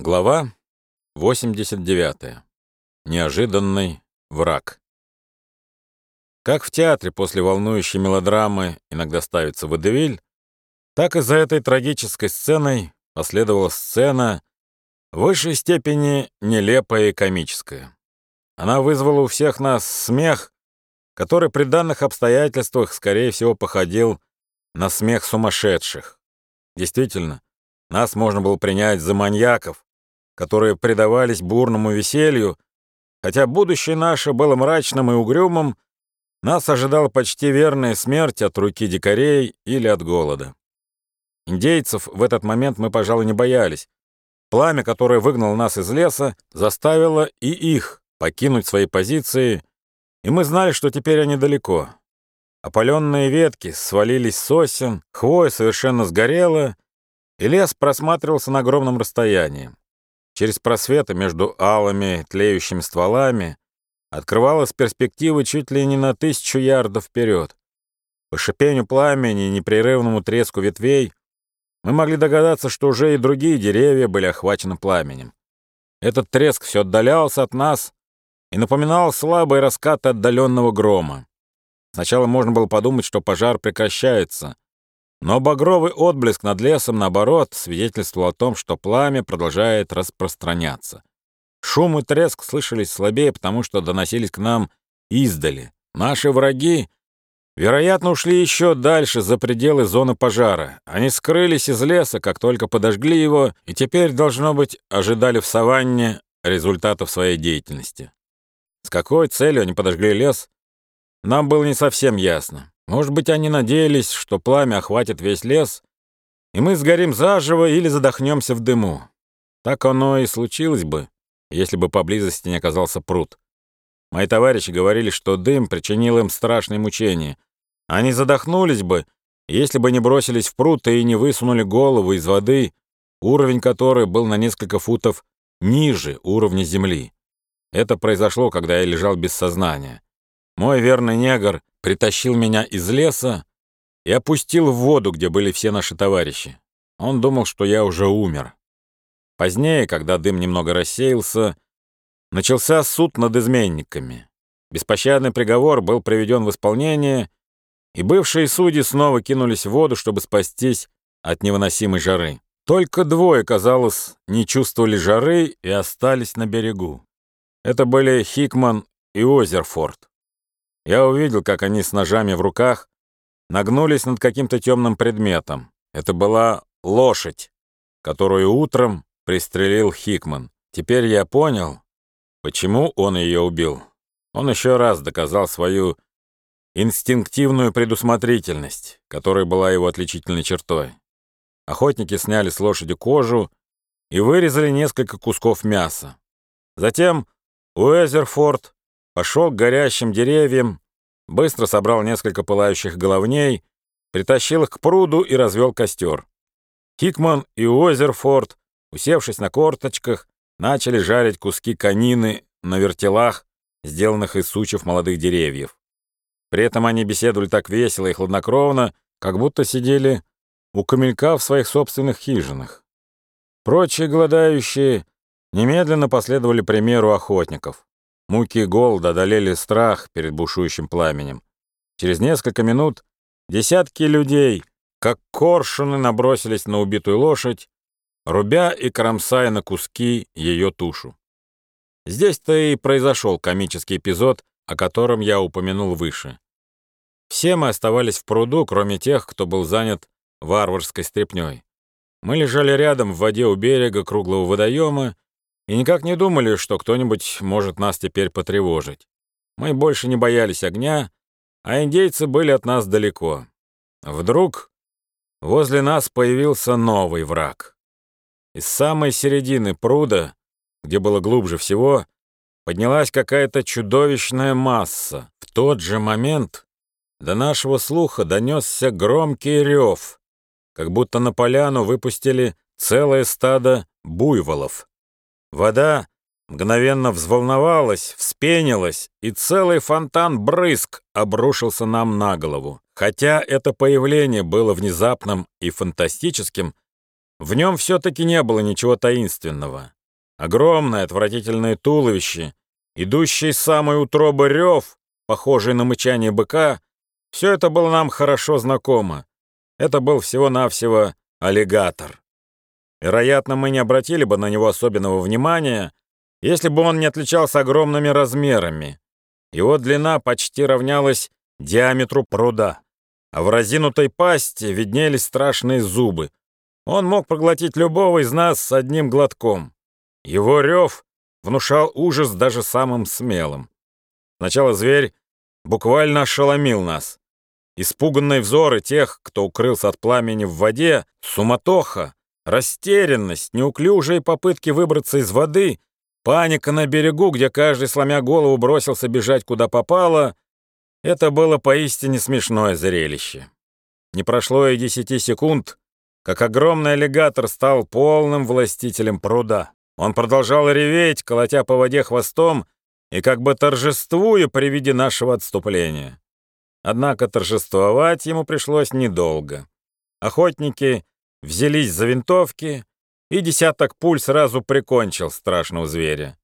Глава 89. Неожиданный враг. Как в театре после волнующей мелодрамы иногда ставится водевиль, так и за этой трагической сценой последовала сцена в высшей степени нелепая и комическая. Она вызвала у всех нас смех, который при данных обстоятельствах, скорее всего, походил на смех сумасшедших. Действительно, нас можно было принять за маньяков, которые предавались бурному веселью, хотя будущее наше было мрачным и угрюмым, нас ожидала почти верная смерть от руки дикарей или от голода. Индейцев в этот момент мы, пожалуй, не боялись. Пламя, которое выгнало нас из леса, заставило и их покинуть свои позиции, и мы знали, что теперь они далеко. Опаленные ветки свалились с сосен, хвоя совершенно сгорела, и лес просматривался на огромном расстоянии. Через просветы между алыми тлеющими стволами открывалась перспектива чуть ли не на тысячу ярдов вперед. По шипению пламени и непрерывному треску ветвей мы могли догадаться, что уже и другие деревья были охвачены пламенем. Этот треск все отдалялся от нас и напоминал слабые раскаты отдаленного грома. Сначала можно было подумать, что пожар прекращается — но багровый отблеск над лесом, наоборот, свидетельствовал о том, что пламя продолжает распространяться. Шум и треск слышались слабее, потому что доносились к нам издали. Наши враги, вероятно, ушли еще дальше, за пределы зоны пожара. Они скрылись из леса, как только подожгли его, и теперь, должно быть, ожидали в саванне результатов своей деятельности. С какой целью они подожгли лес, нам было не совсем ясно. Может быть, они надеялись, что пламя охватит весь лес, и мы сгорим заживо или задохнемся в дыму. Так оно и случилось бы, если бы поблизости не оказался пруд. Мои товарищи говорили, что дым причинил им страшные мучения. Они задохнулись бы, если бы не бросились в пруд и не высунули голову из воды, уровень которой был на несколько футов ниже уровня земли. Это произошло, когда я лежал без сознания. Мой верный негр притащил меня из леса и опустил в воду, где были все наши товарищи. Он думал, что я уже умер. Позднее, когда дым немного рассеялся, начался суд над изменниками. Беспощадный приговор был приведен в исполнение, и бывшие судьи снова кинулись в воду, чтобы спастись от невыносимой жары. Только двое, казалось, не чувствовали жары и остались на берегу. Это были Хикман и Озерфорд. Я увидел, как они с ножами в руках нагнулись над каким-то темным предметом. Это была лошадь, которую утром пристрелил Хикман. Теперь я понял, почему он ее убил. Он еще раз доказал свою инстинктивную предусмотрительность, которая была его отличительной чертой. Охотники сняли с лошади кожу и вырезали несколько кусков мяса. Затем Уэзерфорд пошел к горящим деревьям, быстро собрал несколько пылающих головней, притащил их к пруду и развел костер. Хикман и Уозерфорд, усевшись на корточках, начали жарить куски конины на вертелах, сделанных из сучьев молодых деревьев. При этом они беседовали так весело и хладнокровно, как будто сидели у камелька в своих собственных хижинах. Прочие голодающие немедленно последовали примеру охотников. Муки голода одолели страх перед бушующим пламенем. Через несколько минут десятки людей, как коршуны, набросились на убитую лошадь, рубя и кромсая на куски ее тушу. Здесь-то и произошел комический эпизод, о котором я упомянул выше. Все мы оставались в пруду, кроме тех, кто был занят варварской стряпнёй. Мы лежали рядом в воде у берега круглого водоема и никак не думали, что кто-нибудь может нас теперь потревожить. Мы больше не боялись огня, а индейцы были от нас далеко. Вдруг возле нас появился новый враг. Из самой середины пруда, где было глубже всего, поднялась какая-то чудовищная масса. В тот же момент до нашего слуха донесся громкий рев, как будто на поляну выпустили целое стадо буйволов. Вода мгновенно взволновалась, вспенилась, и целый фонтан брызг обрушился нам на голову. Хотя это появление было внезапным и фантастическим, В нем все-таки не было ничего таинственного. Огромное отвратительное туловище, идущий с самой утробы рев, похожий на мычание быка, все это было нам хорошо знакомо. Это был всего-навсего аллигатор. Вероятно, мы не обратили бы на него особенного внимания, если бы он не отличался огромными размерами. Его длина почти равнялась диаметру пруда, а в разинутой пасти виднелись страшные зубы. Он мог проглотить любого из нас с одним глотком. Его рев внушал ужас даже самым смелым. Сначала зверь буквально ошеломил нас. Испуганные взоры тех, кто укрылся от пламени в воде, суматоха, растерянность, неуклюжие попытки выбраться из воды, паника на берегу, где каждый, сломя голову, бросился бежать куда попало — это было поистине смешное зрелище. Не прошло и десяти секунд, как огромный аллигатор стал полным властителем пруда. Он продолжал реветь, колотя по воде хвостом и как бы торжествуя при виде нашего отступления. Однако торжествовать ему пришлось недолго. Охотники взялись за винтовки, и десяток пуль сразу прикончил страшного зверя.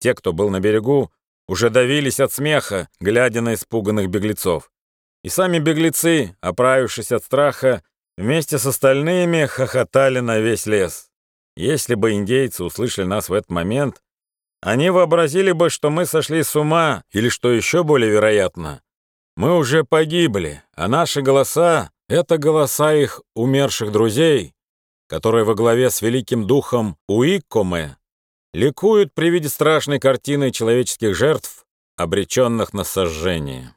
Те, кто был на берегу, уже давились от смеха, глядя на испуганных беглецов. И сами беглецы, оправившись от страха, вместе с остальными хохотали на весь лес. Если бы индейцы услышали нас в этот момент, они вообразили бы, что мы сошли с ума, или, что еще более вероятно, мы уже погибли, а наши голоса — это голоса их умерших друзей, которые во главе с великим духом Уиккоме ликуют при виде страшной картины человеческих жертв, обреченных на сожжение.